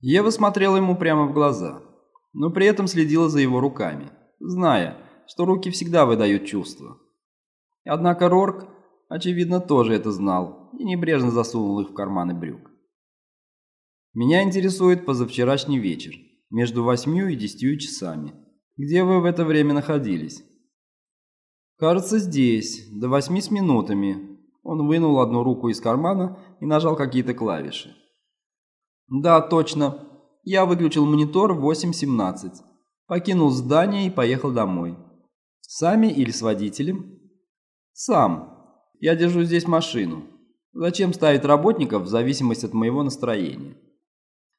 Ева смотрела ему прямо в глаза, но при этом следила за его руками, зная, что руки всегда выдают чувства. Однако Рорк, очевидно, тоже это знал и небрежно засунул их в карманы брюк. «Меня интересует позавчерашний вечер, между восьмью и десятью часами. Где вы в это время находились?» «Кажется, здесь, до восьми с минутами». Он вынул одну руку из кармана и нажал какие-то клавиши. «Да, точно. Я выключил монитор в 8.17, покинул здание и поехал домой. Сами или с водителем?» «Сам. Я держу здесь машину. Зачем ставить работников в зависимости от моего настроения?»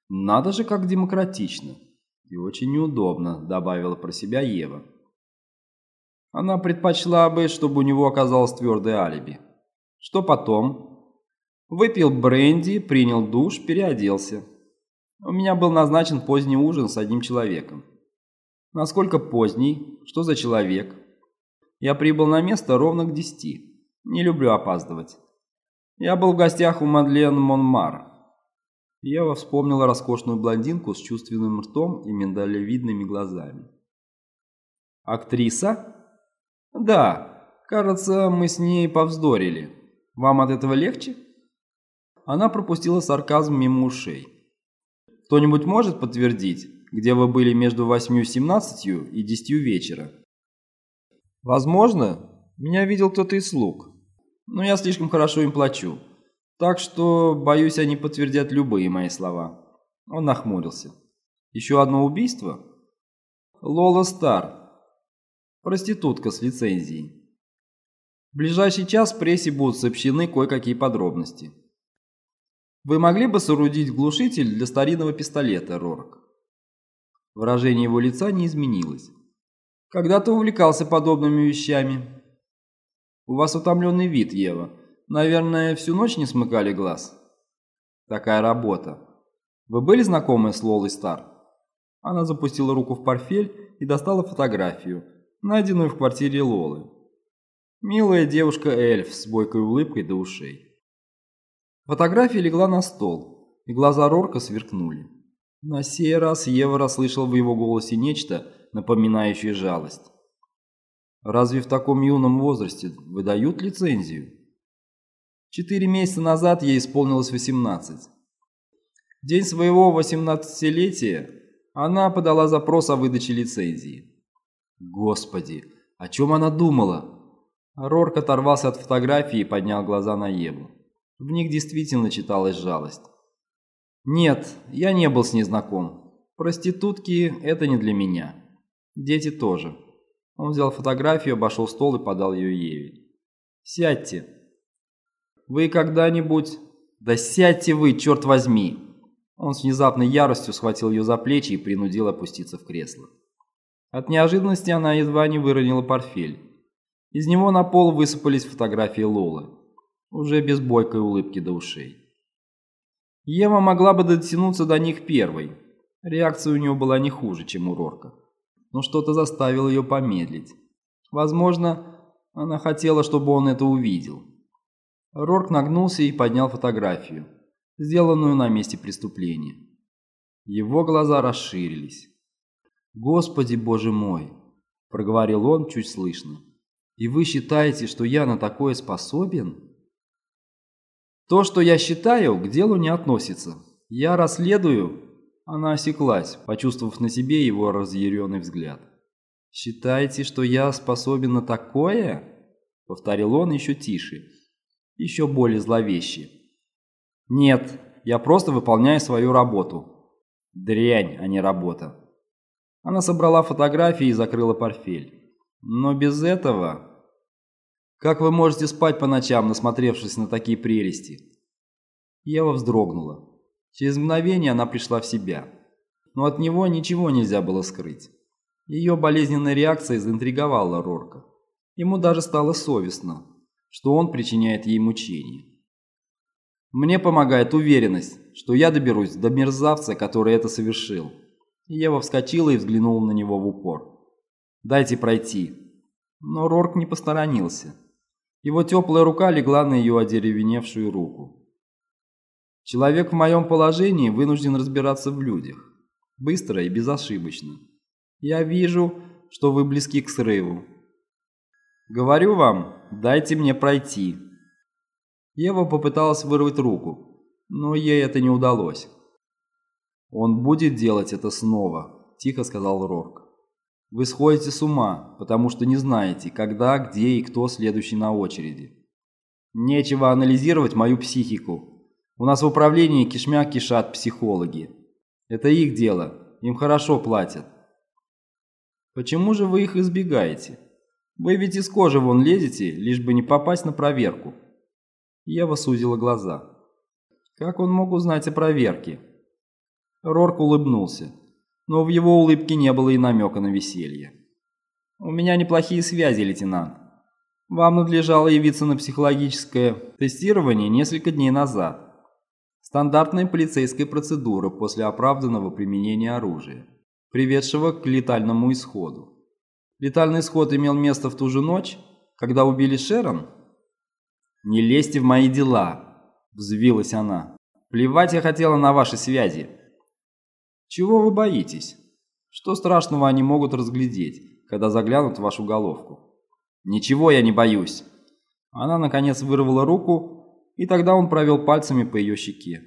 «Надо же, как демократично. И очень неудобно», — добавила про себя Ева. Она предпочла бы, чтобы у него оказалось твердое алиби. Что потом? Выпил бренди, принял душ, переоделся. У меня был назначен поздний ужин с одним человеком. Насколько поздний? Что за человек? Я прибыл на место ровно к десяти. Не люблю опаздывать. Я был в гостях у Мадлен Монмар. Ева вспомнила роскошную блондинку с чувственным ртом и миндалевидными глазами. «Актриса?» «Да, кажется, мы с ней повздорили. Вам от этого легче?» Она пропустила сарказм мимо ушей. «Кто-нибудь может подтвердить, где вы были между 8.17 и 10 вечера?» «Возможно, меня видел кто-то из слуг, но я слишком хорошо им плачу, так что, боюсь, они подтвердят любые мои слова». Он нахмурился. «Еще одно убийство?» «Лола Стар, Проститутка с лицензией. В ближайший час в прессе будут сообщены кое-какие подробности. Вы могли бы соорудить глушитель для старинного пистолета, Рорк? Выражение его лица не изменилось. Когда-то увлекался подобными вещами. У вас утомленный вид, Ева. Наверное, всю ночь не смыкали глаз? Такая работа. Вы были знакомы с Лолой Стар? Она запустила руку в портфель и достала фотографию, найденную в квартире Лолы. Милая девушка-эльф с бойкой улыбкой до ушей. Фотография легла на стол, и глаза Рорка сверкнули. На сей раз Ева расслышал в его голосе нечто, напоминающее жалость. Разве в таком юном возрасте выдают лицензию? Четыре месяца назад ей исполнилось 18. В день своего 18-летия она подала запрос о выдаче лицензии. Господи, о чем она думала? Рорк оторвался от фотографии и поднял глаза на Еву. В них действительно читалась жалость. «Нет, я не был с ней знаком. Проститутки – это не для меня. Дети тоже». Он взял фотографию, обошел стол и подал ее Еве. «Сядьте. Вы когда-нибудь...» «Да сядьте вы, черт возьми!» Он с внезапной яростью схватил ее за плечи и принудил опуститься в кресло. От неожиданности она едва не выронила портфель. Из него на пол высыпались фотографии Лолы, уже без бойкой улыбки до ушей. Ева могла бы дотянуться до них первой. Реакция у нее была не хуже, чем у Рорка. Но что-то заставило ее помедлить. Возможно, она хотела, чтобы он это увидел. Рорк нагнулся и поднял фотографию, сделанную на месте преступления. Его глаза расширились. «Господи, Боже мой!» – проговорил он чуть слышно. «И вы считаете, что я на такое способен?» «То, что я считаю, к делу не относится. Я расследую...» Она осеклась, почувствовав на себе его разъяренный взгляд. «Считаете, что я способен на такое?» – повторил он еще тише, еще более зловеще. «Нет, я просто выполняю свою работу. Дрянь, а не работа». Она собрала фотографии и закрыла портфель. Но без этого... Как вы можете спать по ночам, насмотревшись на такие прелести? Ева вздрогнула. Через мгновение она пришла в себя. Но от него ничего нельзя было скрыть. Ее болезненная реакция заинтриговала Рорка. Ему даже стало совестно, что он причиняет ей мучения. Мне помогает уверенность, что я доберусь до мерзавца, который это совершил. Ева вскочила и взглянула на него в упор. «Дайте пройти». Но Рорк не посторонился. Его теплая рука легла на ее одеревеневшую руку. Человек в моем положении вынужден разбираться в людях. Быстро и безошибочно. Я вижу, что вы близки к срыву. Говорю вам, дайте мне пройти. Ева попыталась вырвать руку, но ей это не удалось. «Он будет делать это снова», – тихо сказал Рорк. «Вы сходите с ума, потому что не знаете, когда, где и кто следующий на очереди. Нечего анализировать мою психику. У нас в управлении кишмя кишат психологи. Это их дело, им хорошо платят. Почему же вы их избегаете? Вы ведь из кожи вон лезете, лишь бы не попасть на проверку. Ева сузила глаза. Как он мог узнать о проверке? Рорк улыбнулся, но в его улыбке не было и намека на веселье. «У меня неплохие связи, лейтенант. Вам надлежало явиться на психологическое тестирование несколько дней назад. Стандартная полицейская процедура после оправданного применения оружия, приведшего к летальному исходу. Летальный исход имел место в ту же ночь, когда убили Шерон? «Не лезьте в мои дела», – взвилась она. «Плевать я хотела на ваши связи. Чего вы боитесь? Что страшного они могут разглядеть, когда заглянут в вашу головку? Ничего я не боюсь. Она, наконец, вырвала руку, и тогда он провел пальцами по ее щеке.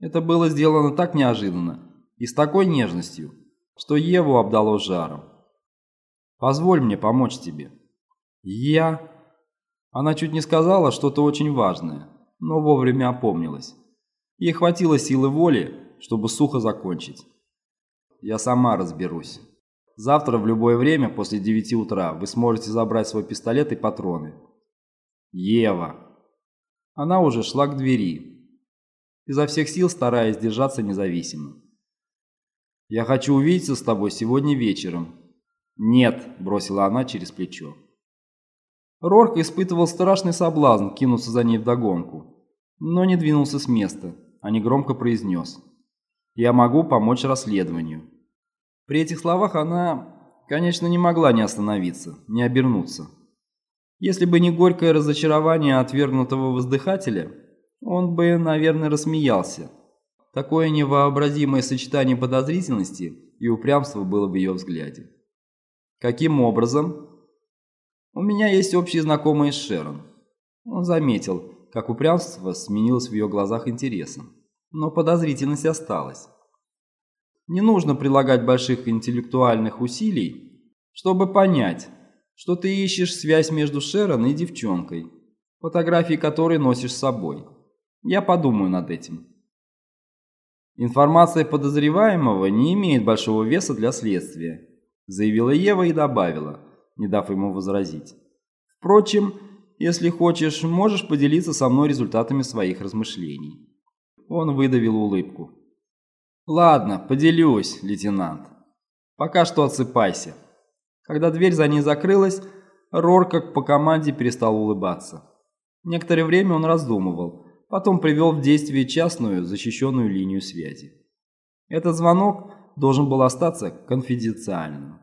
Это было сделано так неожиданно и с такой нежностью, что Еву обдало жаром. «Позволь мне помочь тебе». «Я...» Она чуть не сказала что-то очень важное, но вовремя опомнилась. Ей хватило силы воли, чтобы сухо закончить. Я сама разберусь. Завтра в любое время после 9 утра вы сможете забрать свой пистолет и патроны. Ева. Она уже шла к двери, изо всех сил стараясь держаться независимо. «Я хочу увидеться с тобой сегодня вечером». «Нет», – бросила она через плечо. Рорк испытывал страшный соблазн кинуться за ней вдогонку, но не двинулся с места, а негромко произнес – я могу помочь расследованию». При этих словах она, конечно, не могла не остановиться, не обернуться. Если бы не горькое разочарование отвергнутого воздыхателя, он бы, наверное, рассмеялся. Такое невообразимое сочетание подозрительности и упрямства было в ее взгляде. Каким образом? У меня есть общие знакомые с Шерон. Он заметил, как упрямство сменилось в ее глазах интересом но подозрительность осталась. Не нужно прилагать больших интеллектуальных усилий, чтобы понять, что ты ищешь связь между Шерон и девчонкой, фотографии которой носишь с собой. Я подумаю над этим. Информация подозреваемого не имеет большого веса для следствия, заявила Ева и добавила, не дав ему возразить. Впрочем, если хочешь, можешь поделиться со мной результатами своих размышлений. Он выдавил улыбку. «Ладно, поделюсь, лейтенант. Пока что отсыпайся». Когда дверь за ней закрылась, Рор как по команде перестал улыбаться. Некоторое время он раздумывал, потом привел в действие частную защищенную линию связи. Этот звонок должен был остаться конфиденциальным.